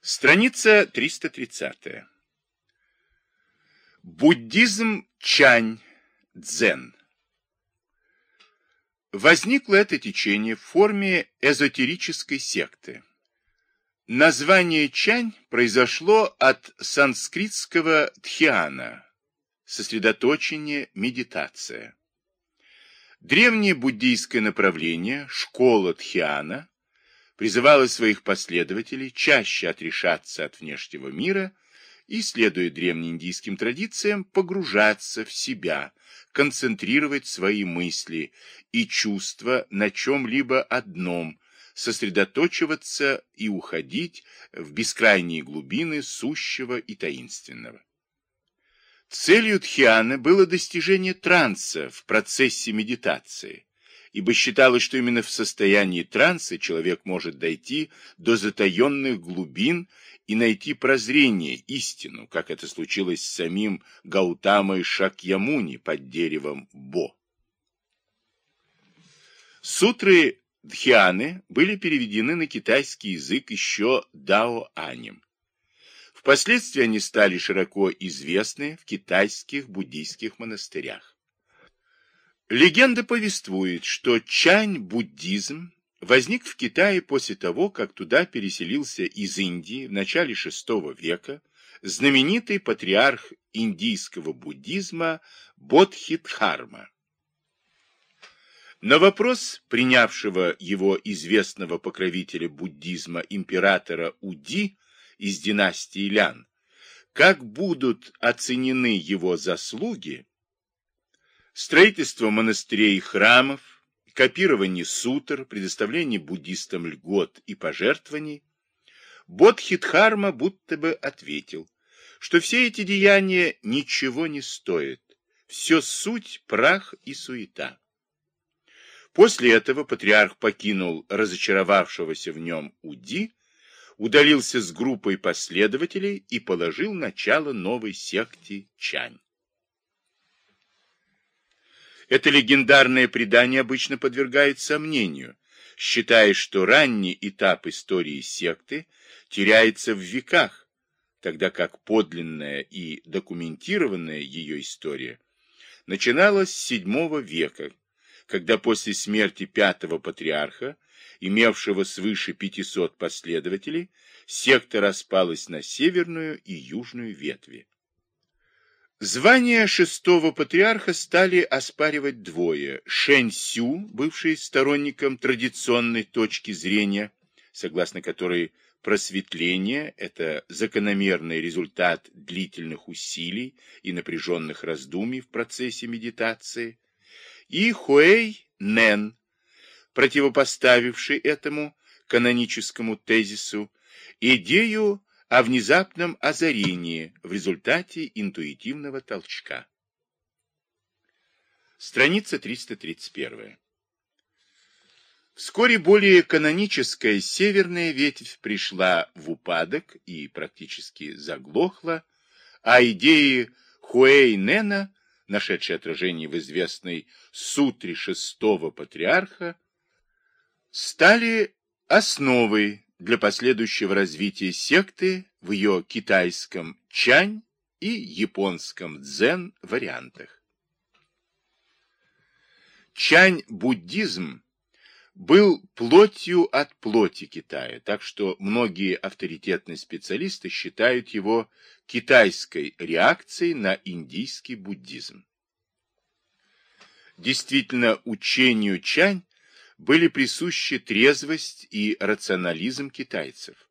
Страница 330. Буддизм Чань Дзен. Возникло это течение в форме эзотерической секты. Название Чань произошло от санскритского тхиана, сосредоточение, медитация. Древнее буддийское направление, школа тхиана, призывало своих последователей чаще отрешаться от внешнего мира и, следуя древнеиндийским традициям, погружаться в себя, концентрировать свои мысли и чувства на чем-либо одном, сосредоточиваться и уходить в бескрайние глубины сущего и таинственного. Целью Тхиана было достижение транса в процессе медитации, ибо считалось, что именно в состоянии транса человек может дойти до затаенных глубин и найти прозрение, истину, как это случилось с самим Гаутамой Шакьямуни под деревом Бо. Сутры Дхианы были переведены на китайский язык еще Дао Анем. Впоследствии они стали широко известны в китайских буддийских монастырях. Легенда повествует, что чань-буддизм возник в Китае после того, как туда переселился из Индии в начале VI века знаменитый патриарх индийского буддизма Бодхидхарма. На вопрос принявшего его известного покровителя буддизма императора Уди из династии Лян, как будут оценены его заслуги, строительство монастырей и храмов, копирование сутр, предоставление буддистам льгот и пожертвований, Бодхидхарма будто бы ответил, что все эти деяния ничего не стоят, все суть прах и суета. После этого патриарх покинул разочаровавшегося в нем Уди удалился с группой последователей и положил начало новой секте Чань. Это легендарное предание обычно подвергает сомнению, считая, что ранний этап истории секты теряется в веках, тогда как подлинная и документированная ее история начиналась с VII века, когда после смерти пятого патриарха имевшего свыше 500 последователей, секта распалась на северную и южную ветви. Звание шестого патриарха стали оспаривать двое. Шэнь Сю, бывший сторонником традиционной точки зрения, согласно которой просветление – это закономерный результат длительных усилий и напряженных раздумий в процессе медитации, и Хуэй Нэн, противопоставивший этому каноническому тезису идею о внезапном озарении в результате интуитивного толчка. Страница 331. Вскоре более каноническая северная ветвь пришла в упадок и практически заглохла, а идеи Хуэйнена, нашедшие отражение в известной сутре шестого патриарха, стали основой для последующего развития секты в ее китайском чань и японском дзен вариантах. Чань-буддизм был плотью от плоти Китая, так что многие авторитетные специалисты считают его китайской реакцией на индийский буддизм. Действительно, учению Чань были присущи трезвость и рационализм китайцев,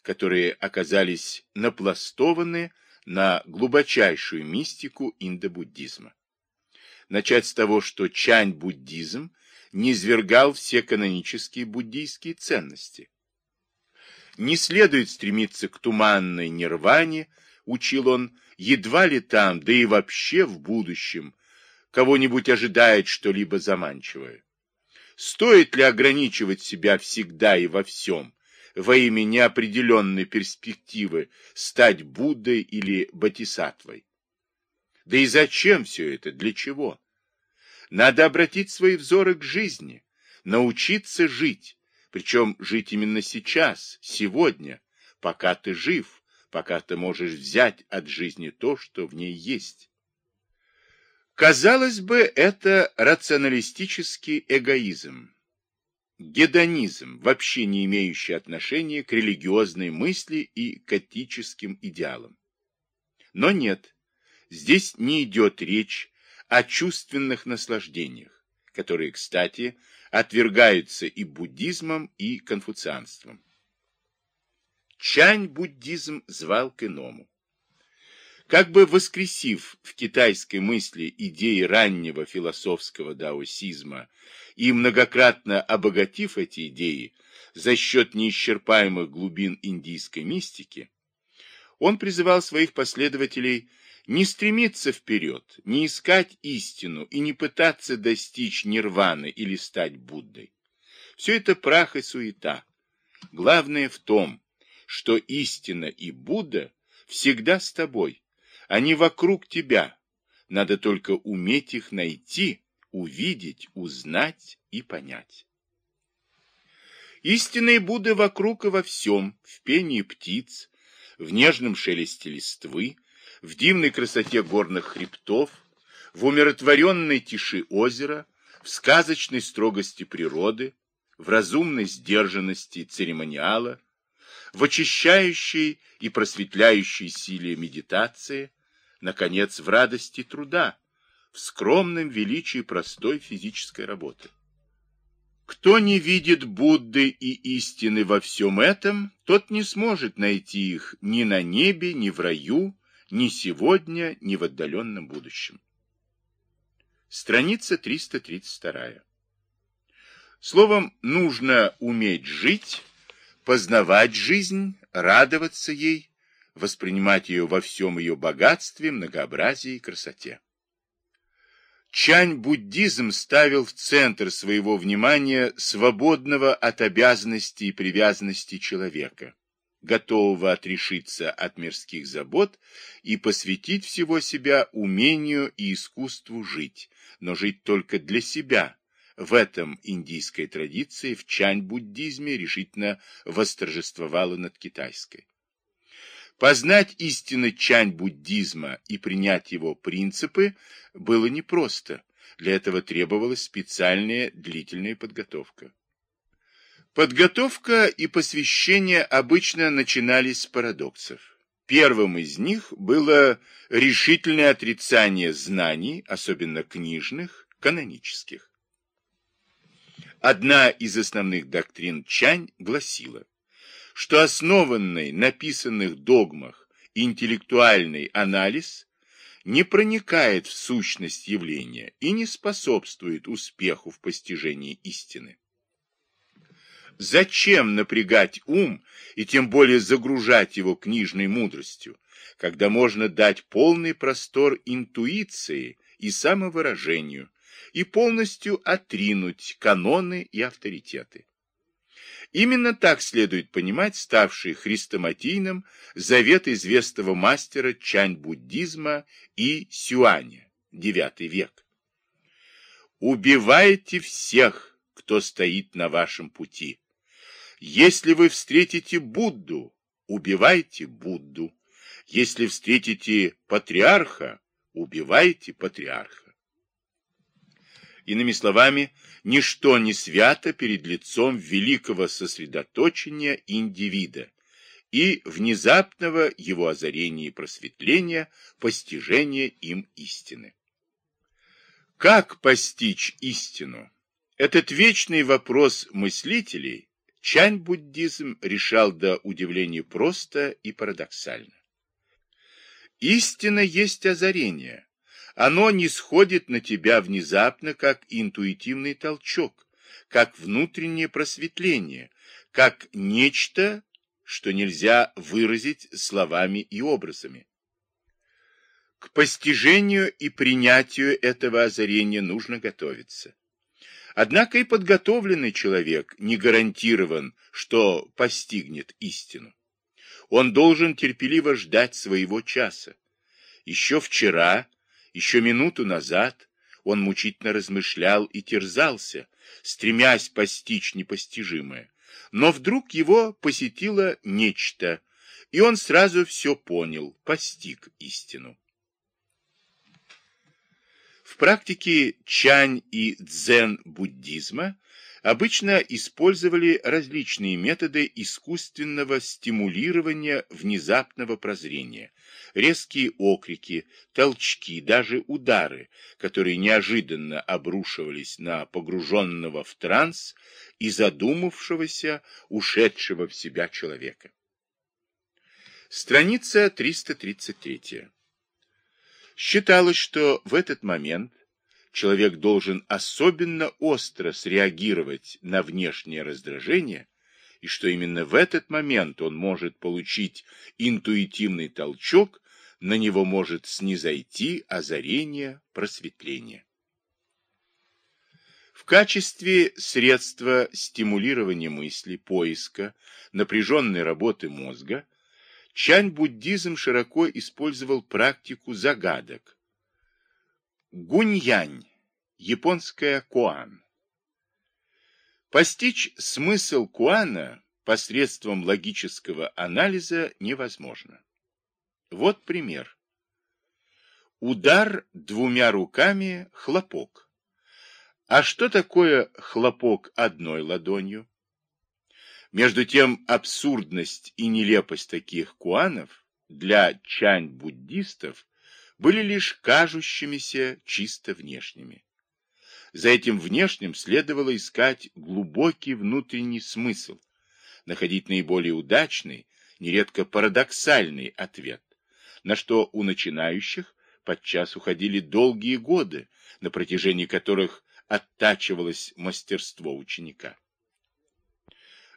которые оказались напластованы на глубочайшую мистику индобуддизма. Начать с того, что чань-буддизм низвергал все канонические буддийские ценности. Не следует стремиться к туманной нирване, учил он, едва ли там, да и вообще в будущем, кого-нибудь ожидает что-либо заманчивое. Стоит ли ограничивать себя всегда и во всем, во имя неопределенной перспективы стать Буддой или Бодхисаттвой? Да и зачем все это? Для чего? Надо обратить свои взоры к жизни, научиться жить, причем жить именно сейчас, сегодня, пока ты жив, пока ты можешь взять от жизни то, что в ней есть. Казалось бы, это рационалистический эгоизм, гедонизм, вообще не имеющий отношения к религиозной мысли и к этическим идеалам. Но нет, здесь не идет речь о чувственных наслаждениях, которые, кстати, отвергаются и буддизмом, и конфуцианством. Чань-буддизм звал к иному. Как бы воскресив в китайской мысли идеи раннего философского даосизма и многократно обогатив эти идеи за счет неисчерпаемых глубин индийской мистики, он призывал своих последователей не стремиться вперед, не искать истину и не пытаться достичь нирваны или стать Буддой. Все это прах и суета. Главное в том, что истина и Будда всегда с тобой. Они вокруг тебя. Надо только уметь их найти, увидеть, узнать и понять. Истинные Будды вокруг и во всем, в пении птиц, в нежном шелесте листвы, в дивной красоте горных хребтов, в умиротворенной тиши озера, в сказочной строгости природы, в разумной сдержанности церемониала, в очищающей и просветляющей силе медитации, наконец, в радости труда, в скромном величии простой физической работы. Кто не видит Будды и истины во всем этом, тот не сможет найти их ни на небе, ни в раю, ни сегодня, ни в отдаленном будущем. Страница 332. Словом, нужно уметь жить, познавать жизнь, радоваться ей, воспринимать ее во всем ее богатстве, многообразии и красоте. Чань-буддизм ставил в центр своего внимания свободного от обязанностей и привязанностей человека, готового отрешиться от мирских забот и посвятить всего себя умению и искусству жить, но жить только для себя, в этом индийская традиция в чань-буддизме решительно восторжествовала над китайской. Познать истины чань-буддизма и принять его принципы было непросто. Для этого требовалась специальная длительная подготовка. Подготовка и посвящение обычно начинались с парадоксов. Первым из них было решительное отрицание знаний, особенно книжных, канонических. Одна из основных доктрин Чань гласила, что основанный на писанных догмах интеллектуальный анализ не проникает в сущность явления и не способствует успеху в постижении истины. Зачем напрягать ум и тем более загружать его книжной мудростью, когда можно дать полный простор интуиции и самовыражению, и полностью отринуть каноны и авторитеты. Именно так следует понимать ставший хрестоматийным завет известного мастера чань-буддизма и сюаня, IX век. «Убивайте всех, кто стоит на вашем пути. Если вы встретите Будду, убивайте Будду. Если встретите патриарха, убивайте патриарха. Иными словами, ничто не свято перед лицом великого сосредоточения индивида и внезапного его озарения и просветления, постижения им истины. Как постичь истину? Этот вечный вопрос мыслителей Чань-буддизм решал до удивления просто и парадоксально. Истина есть озарение, оно не сходит на тебя внезапно, как интуитивный толчок, как внутреннее просветление, как нечто, что нельзя выразить словами и образами. К постижению и принятию этого озарения нужно готовиться. Однако и подготовленный человек не гарантирован, что постигнет истину. Он должен терпеливо ждать своего часа. Еще вчера еще минуту назад он мучительно размышлял и терзался, стремясь постичь непостижимое. Но вдруг его посетило нечто, и он сразу все понял, постиг истину. В практике чань и дзен буддизма обычно использовали различные методы искусственного стимулирования внезапного прозрения, резкие окрики, толчки, даже удары, которые неожиданно обрушивались на погруженного в транс и задумавшегося, ушедшего в себя человека. Страница 333. Считалось, что в этот момент человек должен особенно остро среагировать на внешнее раздражение, и что именно в этот момент он может получить интуитивный толчок, на него может снизойти озарение, просветление. В качестве средства стимулирования мысли, поиска, напряженной работы мозга, Чань-буддизм широко использовал практику загадок. Гуньянь, японская куан. Постичь смысл куана посредством логического анализа невозможно. Вот пример. Удар двумя руками – хлопок. А что такое хлопок одной ладонью? Между тем, абсурдность и нелепость таких куанов для чань-буддистов были лишь кажущимися чисто внешними. За этим внешним следовало искать глубокий внутренний смысл, находить наиболее удачный, нередко парадоксальный ответ, на что у начинающих подчас уходили долгие годы, на протяжении которых оттачивалось мастерство ученика.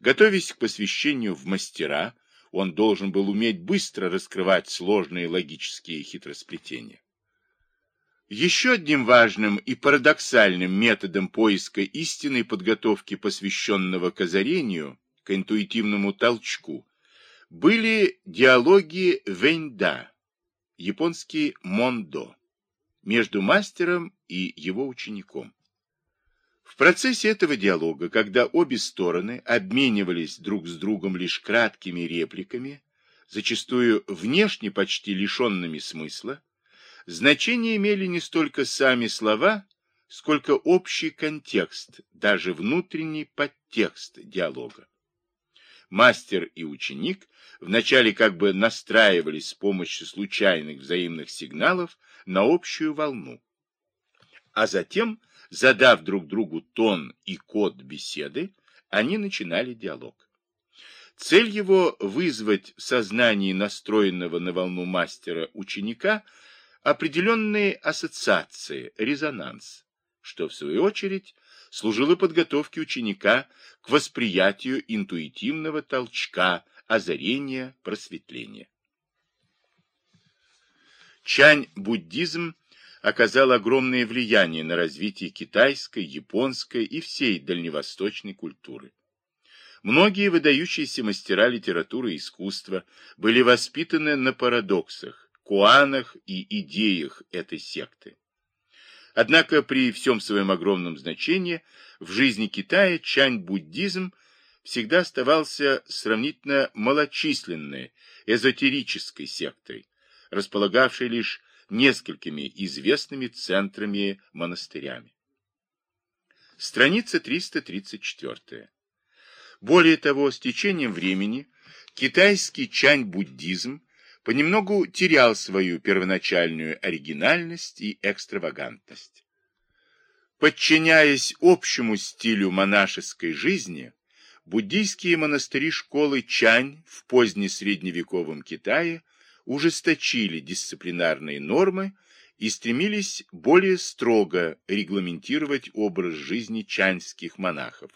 Готовясь к посвящению в мастера, он должен был уметь быстро раскрывать сложные логические хитросплетения. Еще одним важным и парадоксальным методом поиска истинной подготовки посвященного к озарению, к интуитивному толчку, были диалоги Вэньда, японский Мондо, между мастером и его учеником. В процессе этого диалога, когда обе стороны обменивались друг с другом лишь краткими репликами, зачастую внешне почти лишенными смысла, значение имели не столько сами слова, сколько общий контекст, даже внутренний подтекст диалога. Мастер и ученик вначале как бы настраивались с помощью случайных взаимных сигналов на общую волну, а затем Задав друг другу тон и код беседы, они начинали диалог. Цель его вызвать в сознании настроенного на волну мастера ученика определенные ассоциации, резонанс, что в свою очередь служило подготовке ученика к восприятию интуитивного толчка, озарения, просветления. Чань-буддизм оказал огромное влияние на развитие китайской, японской и всей дальневосточной культуры. Многие выдающиеся мастера литературы и искусства были воспитаны на парадоксах, куанах и идеях этой секты. Однако при всем своем огромном значении в жизни Китая чань-буддизм всегда оставался сравнительно малочисленной эзотерической сектой, располагавшей лишь несколькими известными центрами-монастырями. Страница 334. Более того, с течением времени китайский чань-буддизм понемногу терял свою первоначальную оригинальность и экстравагантность. Подчиняясь общему стилю монашеской жизни, буддийские монастыри школы Чань в позднесредневековом Китае – ужесточили дисциплинарные нормы и стремились более строго регламентировать образ жизни чаньских монахов,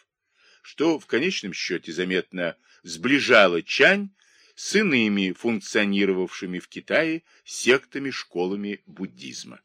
что в конечном счете заметно сближало Чань с иными функционировавшими в Китае сектами-школами буддизма.